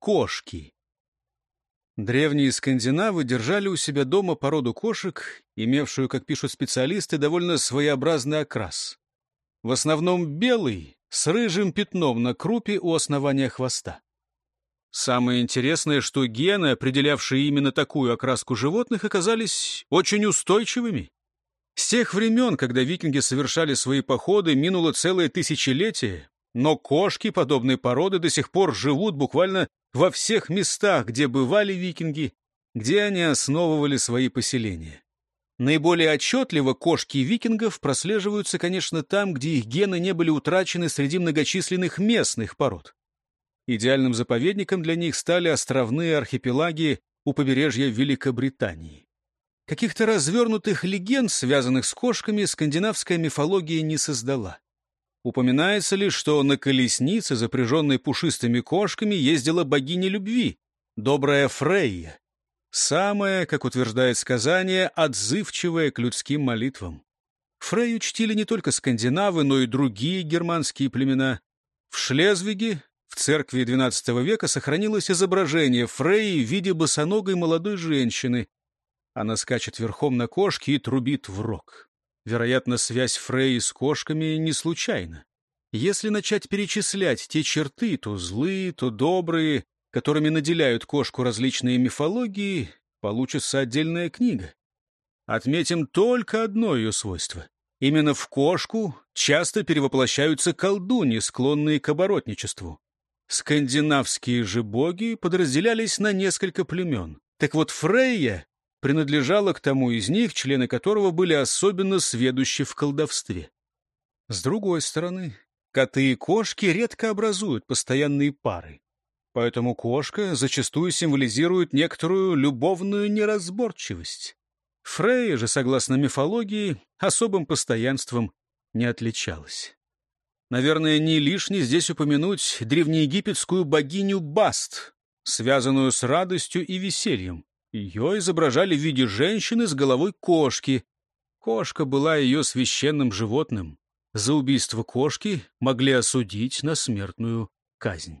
кошки. Древние скандинавы держали у себя дома породу кошек, имевшую, как пишут специалисты, довольно своеобразный окрас. В основном белый, с рыжим пятном на крупе у основания хвоста. Самое интересное, что гены, определявшие именно такую окраску животных, оказались очень устойчивыми. С тех времен, когда викинги совершали свои походы, минуло целое тысячелетие, но кошки подобной породы до сих пор живут буквально во всех местах, где бывали викинги, где они основывали свои поселения. Наиболее отчетливо кошки викингов прослеживаются, конечно, там, где их гены не были утрачены среди многочисленных местных пород. Идеальным заповедником для них стали островные архипелаги у побережья Великобритании. Каких-то развернутых легенд, связанных с кошками, скандинавская мифология не создала. Упоминается лишь, что на колеснице, запряженной пушистыми кошками, ездила богиня любви, добрая Фрейя. Самая, как утверждает сказание, отзывчивая к людским молитвам. Фрейю чтили не только скандинавы, но и другие германские племена. В Шлезвиге, в церкви XII века, сохранилось изображение Фрейи в виде босоногой молодой женщины, она скачет верхом на кошке и трубит в рог. Вероятно, связь Фрей с кошками не случайна. Если начать перечислять те черты, то злые, то добрые, которыми наделяют кошку различные мифологии, получится отдельная книга. Отметим только одно ее свойство. Именно в кошку часто перевоплощаются колдуни, склонные к оборотничеству. Скандинавские же боги подразделялись на несколько племен. Так вот, Фрейя принадлежала к тому из них, члены которого были особенно сведущи в колдовстве. С другой стороны, коты и кошки редко образуют постоянные пары. Поэтому кошка зачастую символизирует некоторую любовную неразборчивость. Фрейя же, согласно мифологии, особым постоянством не отличалась. Наверное, не лишне здесь упомянуть древнеегипетскую богиню Баст, связанную с радостью и весельем. Ее изображали в виде женщины с головой кошки. Кошка была ее священным животным. За убийство кошки могли осудить на смертную казнь.